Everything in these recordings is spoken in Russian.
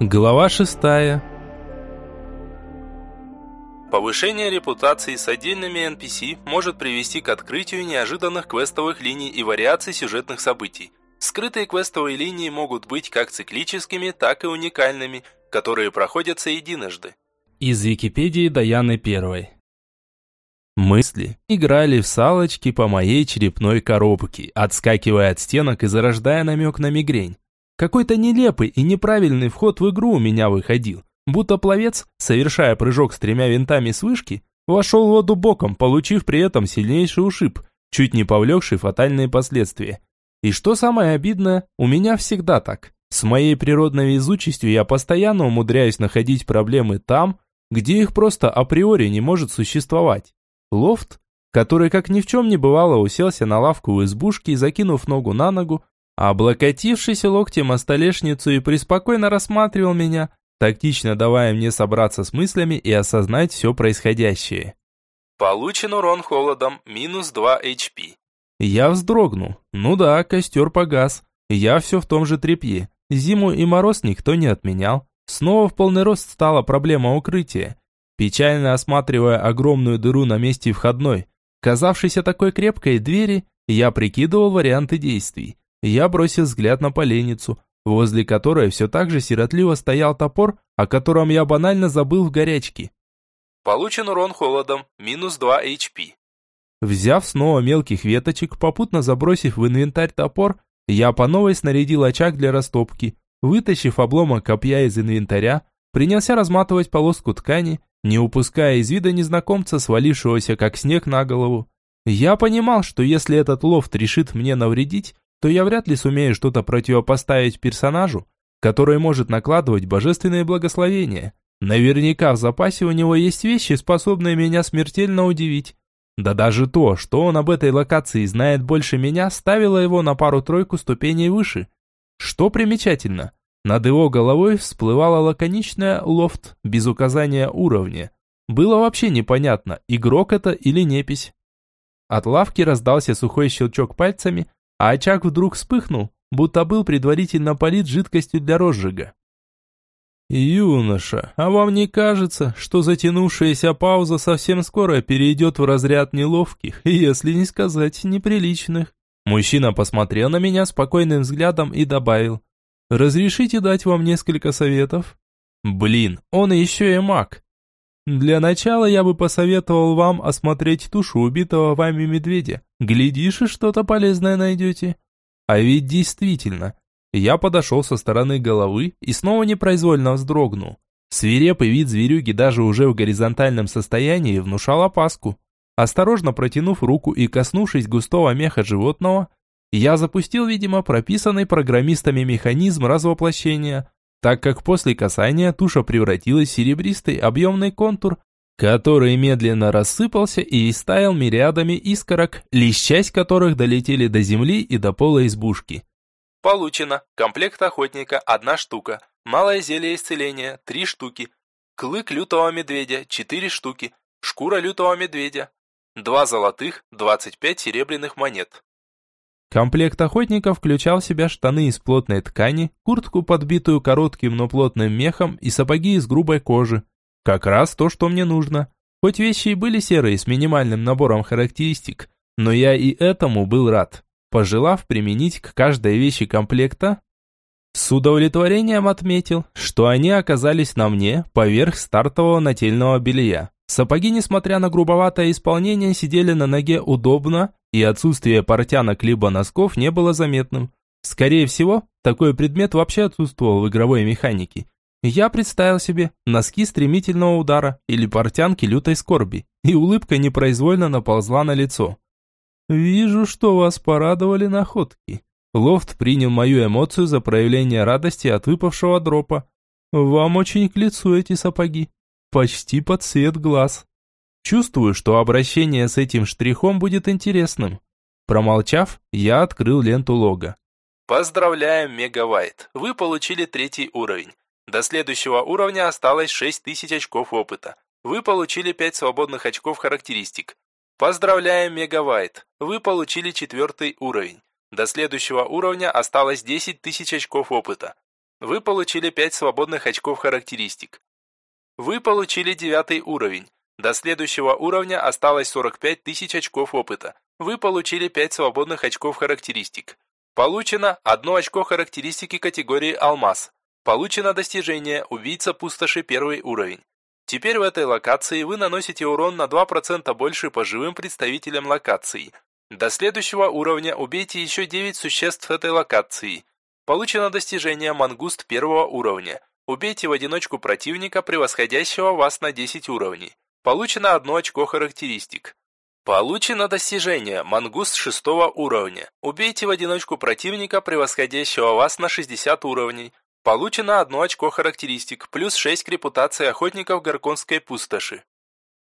Глава шестая. Повышение репутации с отдельными NPC может привести к открытию неожиданных квестовых линий и вариаций сюжетных событий. Скрытые квестовые линии могут быть как циклическими, так и уникальными, которые проходятся единожды. Из Википедии Даяны Первой. Мысли играли в салочки по моей черепной коробке, отскакивая от стенок и зарождая намек на мигрень. Какой-то нелепый и неправильный вход в игру у меня выходил. Будто пловец, совершая прыжок с тремя винтами с вышки, вошел в воду боком, получив при этом сильнейший ушиб, чуть не повлекший фатальные последствия. И что самое обидное, у меня всегда так. С моей природной везучестью я постоянно умудряюсь находить проблемы там, где их просто априори не может существовать. Лофт, который как ни в чем не бывало уселся на лавку у избушки, закинув ногу на ногу, облокотившись локтем о столешницу и преспокойно рассматривал меня, тактично давая мне собраться с мыслями и осознать все происходящее. Получен урон холодом, минус 2 HP. Я вздрогнул. Ну да, костер погас. Я все в том же тряпье. Зиму и мороз никто не отменял. Снова в полный рост стала проблема укрытия. Печально осматривая огромную дыру на месте входной, казавшейся такой крепкой двери, я прикидывал варианты действий. Я бросил взгляд на поленницу, возле которой все так же сиротливо стоял топор, о котором я банально забыл в горячке. Получен урон холодом, минус 2 HP. Взяв снова мелких веточек, попутно забросив в инвентарь топор, я по новой снарядил очаг для растопки. Вытащив обломок копья из инвентаря, принялся разматывать полоску ткани, не упуская из вида незнакомца, свалившегося как снег на голову. Я понимал, что если этот лофт решит мне навредить, то я вряд ли сумею что-то противопоставить персонажу, который может накладывать божественные благословения. Наверняка в запасе у него есть вещи, способные меня смертельно удивить. Да даже то, что он об этой локации знает больше меня, ставило его на пару-тройку ступеней выше. Что примечательно, над его головой всплывала лаконичная лофт без указания уровня. Было вообще непонятно, игрок это или непись. От лавки раздался сухой щелчок пальцами, а очаг вдруг вспыхнул, будто был предварительно полит жидкостью для розжига. «Юноша, а вам не кажется, что затянувшаяся пауза совсем скоро перейдет в разряд неловких, если не сказать неприличных?» Мужчина посмотрел на меня спокойным взглядом и добавил. Разрешите дать вам несколько советов? Блин, он еще и маг. Для начала я бы посоветовал вам осмотреть тушу убитого вами медведя. Глядишь, и что-то полезное найдете. А ведь действительно, я подошел со стороны головы и снова непроизвольно вздрогнул. Свирепый вид зверюги даже уже в горизонтальном состоянии внушал опаску. Осторожно протянув руку и коснувшись густого меха животного, я запустил, видимо, прописанный программистами механизм развоплощения, так как после касания туша превратилась в серебристый объемный контур, который медленно рассыпался и истаял мириадами искорок, лишь часть которых долетели до земли и до пола избушки. Получено. Комплект охотника – одна штука. Малое зелье исцеления – три штуки. Клык лютого медведя – четыре штуки. Шкура лютого медведя. Два золотых, двадцать пять серебряных монет. Комплект охотника включал в себя штаны из плотной ткани, куртку, подбитую коротким, но плотным мехом и сапоги из грубой кожи. Как раз то, что мне нужно. Хоть вещи и были серые с минимальным набором характеристик, но я и этому был рад. Пожелав применить к каждой вещи комплекта, с удовлетворением отметил, что они оказались на мне поверх стартового нательного белья. Сапоги, несмотря на грубоватое исполнение, сидели на ноге удобно, и отсутствие портянок либо носков не было заметным. Скорее всего, такой предмет вообще отсутствовал в игровой механике. Я представил себе носки стремительного удара или портянки лютой скорби, и улыбка непроизвольно наползла на лицо. «Вижу, что вас порадовали находки». Лофт принял мою эмоцию за проявление радости от выпавшего дропа. «Вам очень к лицу эти сапоги почти под цвет глаз. Чувствую, что обращение с этим штрихом будет интересным. Промолчав, я открыл ленту лога. Поздравляем, Мегавайт. Вы получили третий уровень. До следующего уровня осталось 6000 очков опыта. Вы получили 5 свободных очков характеристик. Поздравляем, Мегавайт. Вы получили четвертый уровень. До следующего уровня осталось 10 тысяч очков опыта. Вы получили 5 свободных очков характеристик. Вы получили девятый уровень. До следующего уровня осталось 45 тысяч очков опыта. Вы получили 5 свободных очков характеристик. Получено 1 очко характеристики категории «Алмаз». Получено достижение «Убийца пустоши» первый уровень. Теперь в этой локации вы наносите урон на 2% больше по живым представителям локации. До следующего уровня убейте еще 9 существ этой локации. Получено достижение «Мангуст» первого уровня. Убейте в одиночку противника, превосходящего вас на 10 уровней. Получено одно очко характеристик. Получено достижение «Мангуст» шестого уровня. Убейте в одиночку противника, превосходящего вас на 60 уровней. Получено одно очко характеристик, плюс 6 к репутации охотников Горконской пустоши.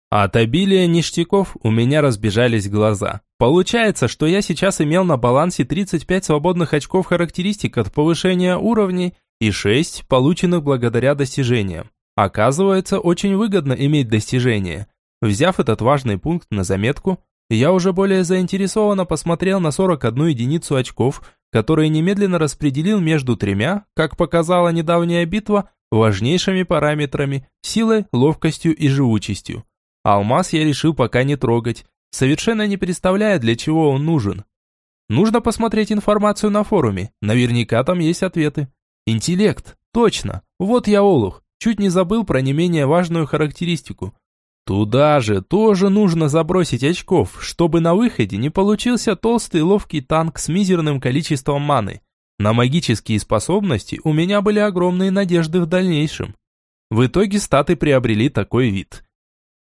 От обилия ништяков у меня разбежались глаза. Получается, что я сейчас имел на балансе 35 свободных очков характеристик от повышения уровней и 6, полученных благодаря достижениям. Оказывается, очень выгодно иметь достижения. Взяв этот важный пункт на заметку, я уже более заинтересованно посмотрел на 41 единицу очков, которые немедленно распределил между тремя, как показала недавняя битва, важнейшими параметрами – силой, ловкостью и живучестью. Алмаз я решил пока не трогать, совершенно не представляя, для чего он нужен. Нужно посмотреть информацию на форуме, наверняка там есть ответы. Интеллект, точно, вот я олух. Чуть не забыл про не менее важную характеристику. Туда же тоже нужно забросить очков, чтобы на выходе не получился толстый ловкий танк с мизерным количеством маны. На магические способности у меня были огромные надежды в дальнейшем. В итоге статы приобрели такой вид.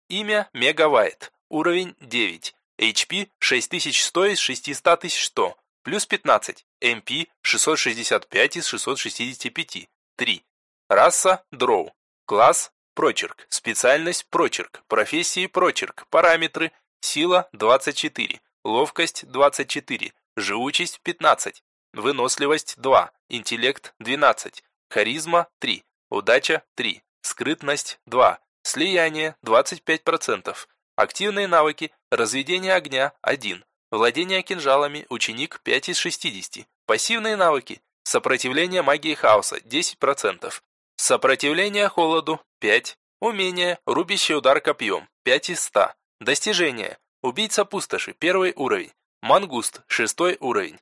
Имя Мегавайт. Уровень 9. HP 6100 из 600100. Плюс 15. MP 665 из 665. 3. Раса – дроу. Класс – прочерк. Специальность – прочерк. Профессии – прочерк. Параметры – сила – 24. Ловкость – 24. Живучесть – 15. Выносливость – 2. Интеллект – 12. Харизма – 3. Удача – 3. Скрытность – 2. Слияние – 25%. Активные навыки – разведение огня – 1. Владение кинжалами – ученик 5 из 60. Пассивные навыки – сопротивление магии хаоса – 10%. Сопротивление холоду – 5. Умение – рубящий удар копьем – 5 из 100. Достижение – убийца пустоши – первый уровень. Мангуст – шестой уровень.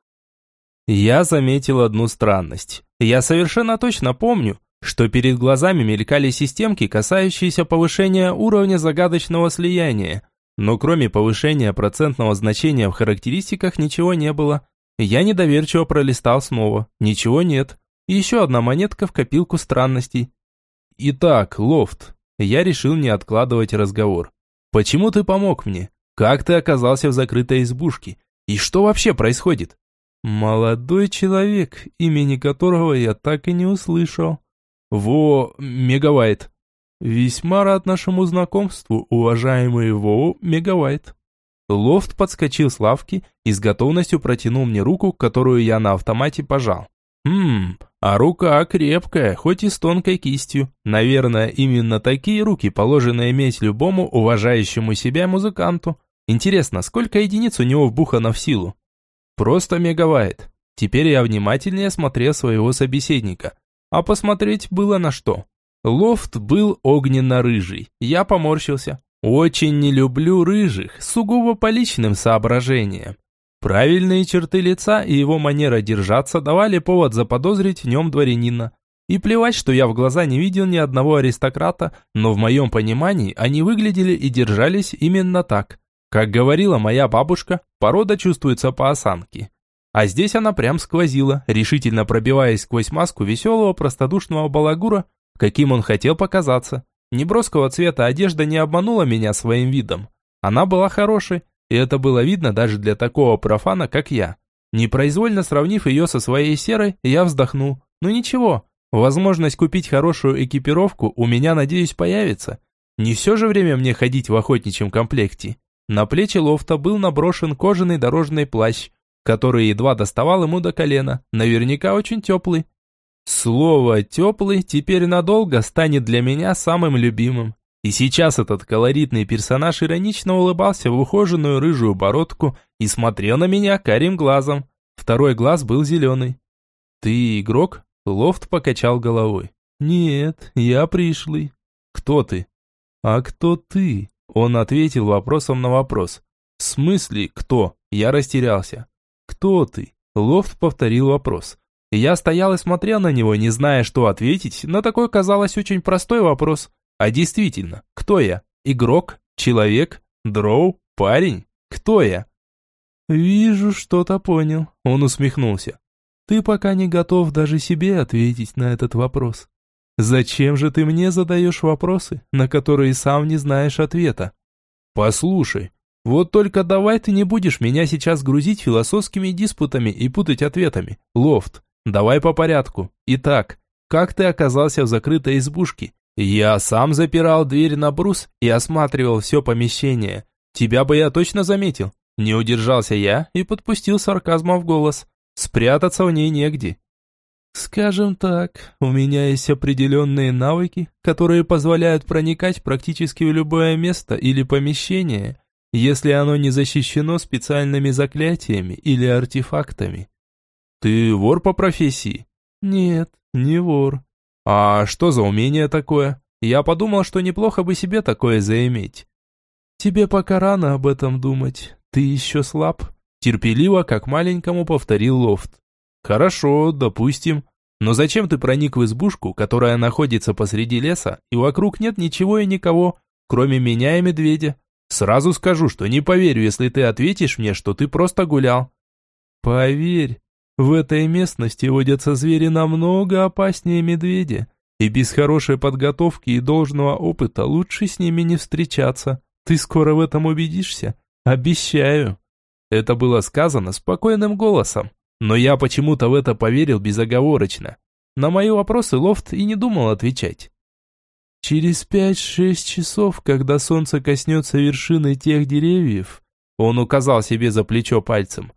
Я заметил одну странность. Я совершенно точно помню, что перед глазами мелькали системки, касающиеся повышения уровня загадочного слияния. Но кроме повышения процентного значения в характеристиках ничего не было. Я недоверчиво пролистал снова. Ничего нет. Еще одна монетка в копилку странностей. Итак, Лофт, я решил не откладывать разговор. Почему ты помог мне? Как ты оказался в закрытой избушке? И что вообще происходит? Молодой человек, имени которого я так и не услышал. Во Мегавайт. Весьма рад нашему знакомству, уважаемый Во Мегавайт. Лофт подскочил с лавки и с готовностью протянул мне руку, которую я на автомате пожал. Хм, а рука крепкая, хоть и с тонкой кистью. Наверное, именно такие руки положено иметь любому уважающему себя музыканту. Интересно, сколько единиц у него вбухано в силу? Просто мегавайт. Теперь я внимательнее смотрел своего собеседника. А посмотреть было на что. Лофт был огненно-рыжий. Я поморщился. Очень не люблю рыжих, сугубо по личным соображениям. Правильные черты лица и его манера держаться давали повод заподозрить в нем дворянина. И плевать, что я в глаза не видел ни одного аристократа, но в моем понимании они выглядели и держались именно так. Как говорила моя бабушка, порода чувствуется по осанке. А здесь она прям сквозила, решительно пробиваясь сквозь маску веселого простодушного балагура, каким он хотел показаться. Неброского цвета одежда не обманула меня своим видом. Она была хорошей, и это было видно даже для такого профана, как я. Непроизвольно сравнив ее со своей серой, я вздохнул. Ну ничего, возможность купить хорошую экипировку у меня, надеюсь, появится. Не все же время мне ходить в охотничьем комплекте. На плечи лофта был наброшен кожаный дорожный плащ, который едва доставал ему до колена, наверняка очень теплый. Слово «теплый» теперь надолго станет для меня самым любимым. И сейчас этот колоритный персонаж иронично улыбался в ухоженную рыжую бородку и смотрел на меня карим глазом. Второй глаз был зеленый. «Ты игрок?» Лофт покачал головой. «Нет, я пришлый». «Кто ты?» «А кто ты?» Он ответил вопросом на вопрос. «В смысле, кто?» Я растерялся. «Кто ты?» Лофт повторил вопрос. Я стоял и смотрел на него, не зная, что ответить, но такой казалось очень простой вопрос. А действительно, кто я? Игрок? Человек? Дроу? Парень? Кто я? «Вижу, что-то понял», — он усмехнулся. «Ты пока не готов даже себе ответить на этот вопрос. Зачем же ты мне задаешь вопросы, на которые сам не знаешь ответа?» «Послушай, вот только давай ты не будешь меня сейчас грузить философскими диспутами и путать ответами. Лофт, давай по порядку. Итак, как ты оказался в закрытой избушке? Я сам запирал дверь на брус и осматривал все помещение. Тебя бы я точно заметил. Не удержался я и подпустил сарказма в голос. Спрятаться в ней негде. Скажем так, у меня есть определенные навыки, которые позволяют проникать практически в любое место или помещение, если оно не защищено специальными заклятиями или артефактами. Ты вор по профессии? Нет, не вор. А что за умение такое? Я подумал, что неплохо бы себе такое заиметь. Тебе пока рано об этом думать. Ты еще слаб. Терпеливо, как маленькому, повторил Лофт. Хорошо, допустим. Но зачем ты проник в избушку, которая находится посреди леса, и вокруг нет ничего и никого, кроме меня и медведя? Сразу скажу, что не поверю, если ты ответишь мне, что ты просто гулял. Поверь, в этой местности водятся звери намного опаснее медведя, и без хорошей подготовки и должного опыта лучше с ними не встречаться. Ты скоро в этом убедишься. Обещаю. Это было сказано спокойным голосом, но я почему-то в это поверил безоговорочно. На мои вопросы Лофт и не думал отвечать. Через пять-шесть часов, когда солнце коснется вершины тех деревьев, он указал себе за плечо пальцем,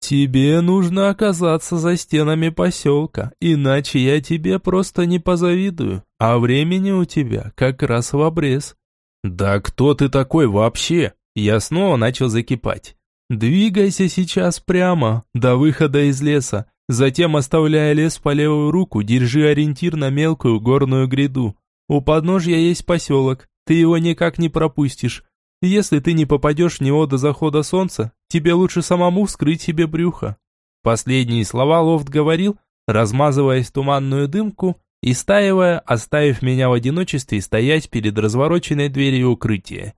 тебе нужно оказаться за стенами поселка, иначе я тебе просто не позавидую, а времени у тебя как раз в обрез. Да кто ты такой вообще? Я снова начал закипать. Двигайся сейчас прямо, до выхода из леса, затем, оставляя лес по левую руку, держи ориентир на мелкую горную гряду. У подножья есть поселок, ты его никак не пропустишь. Если ты не попадешь в него до захода солнца, тебе лучше самому вскрыть себе брюхо». Последние слова Лофт говорил, размазываясь в туманную дымку и стаивая, оставив меня в одиночестве стоять перед развороченной дверью укрытия.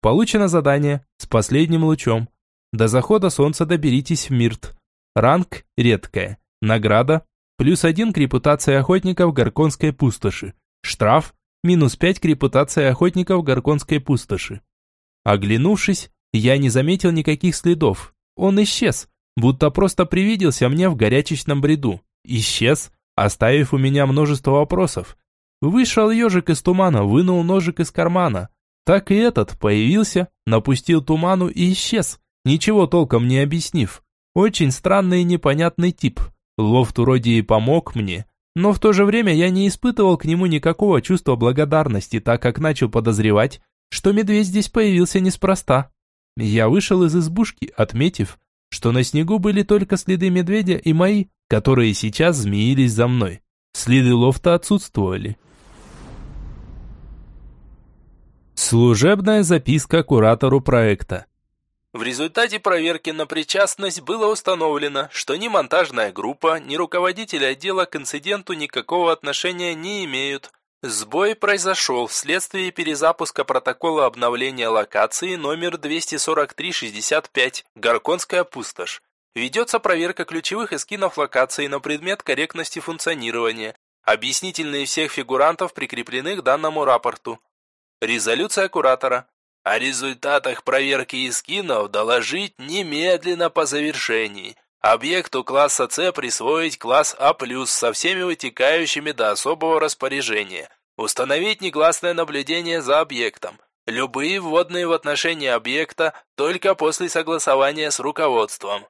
Получено задание с последним лучом. До захода солнца доберитесь в Мирт. Ранг редкая. Награда плюс один к репутации охотников Горконской пустоши. Штраф – минус пять к репутации охотников Горконской пустоши. Оглянувшись, я не заметил никаких следов. Он исчез, будто просто привиделся мне в горячечном бреду. Исчез, оставив у меня множество вопросов. Вышел ежик из тумана, вынул ножик из кармана. Так и этот появился, напустил туману и исчез, ничего толком не объяснив. Очень странный и непонятный тип. Лофт вроде и помог мне, но в то же время я не испытывал к нему никакого чувства благодарности, так как начал подозревать, что медведь здесь появился неспроста. Я вышел из избушки, отметив, что на снегу были только следы медведя и мои, которые сейчас змеились за мной. Следы лофта отсутствовали. Служебная записка куратору проекта. В результате проверки на причастность было установлено, что ни монтажная группа, ни руководитель отдела к инциденту никакого отношения не имеют. Сбой произошел вследствие перезапуска протокола обновления локации номер 24365 «Горконская пустошь». Ведется проверка ключевых эскинов локации на предмет корректности функционирования. Объяснительные всех фигурантов прикреплены к данному рапорту. Резолюция куратора. О результатах проверки эскинов доложить немедленно по завершении. Объекту класса С присвоить класс А+, со всеми вытекающими до особого распоряжения. Установить негласное наблюдение за объектом. Любые вводные в отношении объекта только после согласования с руководством.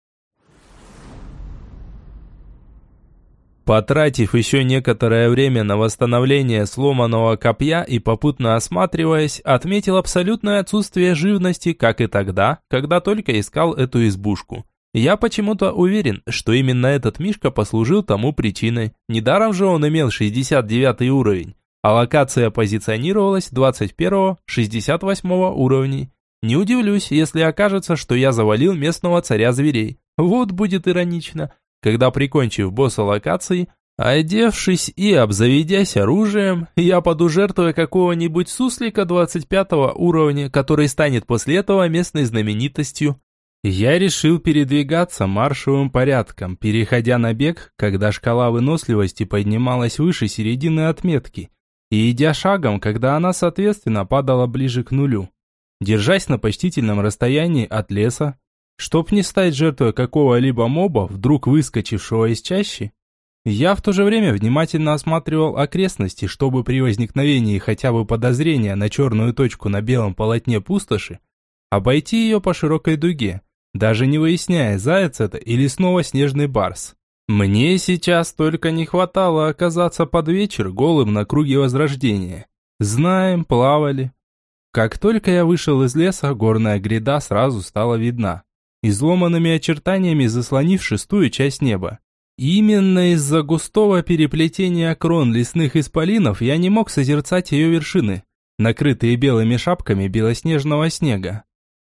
Потратив еще некоторое время на восстановление сломанного копья и попутно осматриваясь, отметил абсолютное отсутствие живности, как и тогда, когда только искал эту избушку. Я почему-то уверен, что именно этот Мишка послужил тому причиной. Недаром же он имел 69 уровень, а локация позиционировалась 21-68 уровней. Не удивлюсь, если окажется, что я завалил местного царя зверей. Вот будет иронично, когда, прикончив босса локации, одевшись и обзаведясь оружием, я паду жертвой какого-нибудь суслика 25 уровня, который станет после этого местной знаменитостью. Я решил передвигаться маршевым порядком, переходя на бег, когда шкала выносливости поднималась выше середины отметки, и идя шагом, когда она, соответственно, падала ближе к нулю. Держась на почтительном расстоянии от леса, чтоб не стать жертвой какого-либо моба, вдруг выскочившего из чащи, я в то же время внимательно осматривал окрестности, чтобы при возникновении хотя бы подозрения на черную точку на белом полотне пустоши, обойти ее по широкой дуге, даже не выясняя, заяц это или снова снежный барс. Мне сейчас только не хватало оказаться под вечер голым на круге возрождения. Знаем, плавали. Как только я вышел из леса, горная гряда сразу стала видна, изломанными очертаниями заслонив шестую часть неба. Именно из-за густого переплетения крон лесных исполинов я не мог созерцать ее вершины, накрытые белыми шапками белоснежного снега.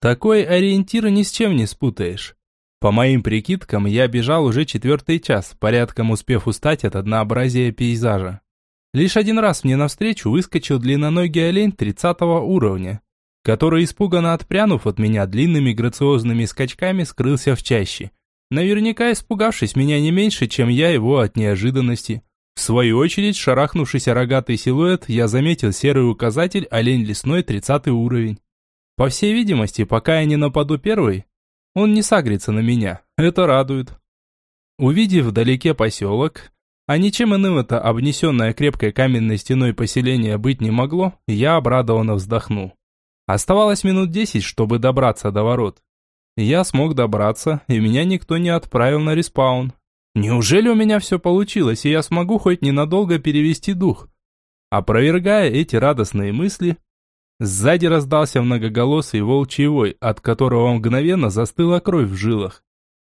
Такой ориентир ни с чем не спутаешь. По моим прикидкам, я бежал уже четвертый час, порядком успев устать от однообразия пейзажа. Лишь один раз мне навстречу выскочил длинноногий олень тридцатого уровня, который, испуганно отпрянув от меня длинными грациозными скачками, скрылся в чаще. Наверняка испугавшись меня не меньше, чем я его от неожиданности. В свою очередь, шарахнувшийся рогатый силуэт, я заметил серый указатель «Олень лесной, 30 уровень». По всей видимости, пока я не нападу первый, он не сагрится на меня. Это радует. Увидев вдалеке поселок, а ничем иным это обнесенное крепкой каменной стеной поселение быть не могло, я обрадованно вздохнул. Оставалось минут десять, чтобы добраться до ворот. Я смог добраться, и меня никто не отправил на респаун. Неужели у меня все получилось, и я смогу хоть ненадолго перевести дух? Опровергая эти радостные мысли, Сзади раздался многоголосый волчий вой, от которого мгновенно застыла кровь в жилах.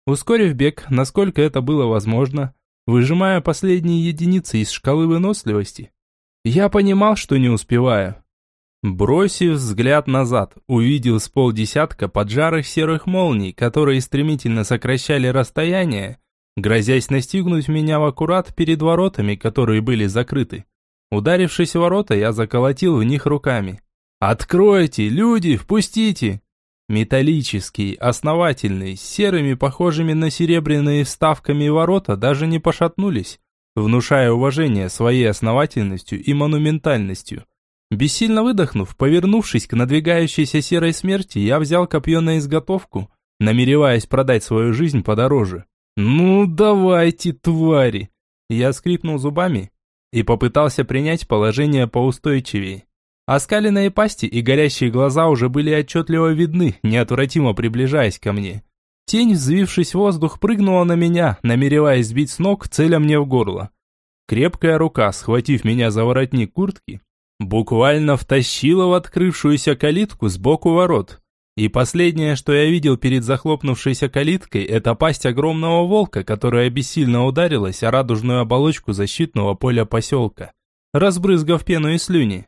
Ускорив бег, насколько это было возможно, выжимая последние единицы из шкалы выносливости, я понимал, что не успеваю. Бросив взгляд назад, увидел с полдесятка поджарых серых молний, которые стремительно сокращали расстояние, грозясь настигнуть меня в аккурат перед воротами, которые были закрыты. Ударившись в ворота, я заколотил в них руками. «Откройте, люди, впустите!» Металлический, основательный, с серыми, похожими на серебряные вставками ворота даже не пошатнулись, внушая уважение своей основательностью и монументальностью. Бессильно выдохнув, повернувшись к надвигающейся серой смерти, я взял копье на изготовку, намереваясь продать свою жизнь подороже. «Ну, давайте, твари!» Я скрипнул зубами и попытался принять положение поустойчивее. Оскаленные пасти и горящие глаза уже были отчетливо видны, неотвратимо приближаясь ко мне. Тень, взвившись в воздух, прыгнула на меня, намереваясь сбить с ног, целя мне в горло. Крепкая рука, схватив меня за воротник куртки, буквально втащила в открывшуюся калитку сбоку ворот. И последнее, что я видел перед захлопнувшейся калиткой, это пасть огромного волка, которая бессильно ударилась о радужную оболочку защитного поля поселка, разбрызгав пену и слюни.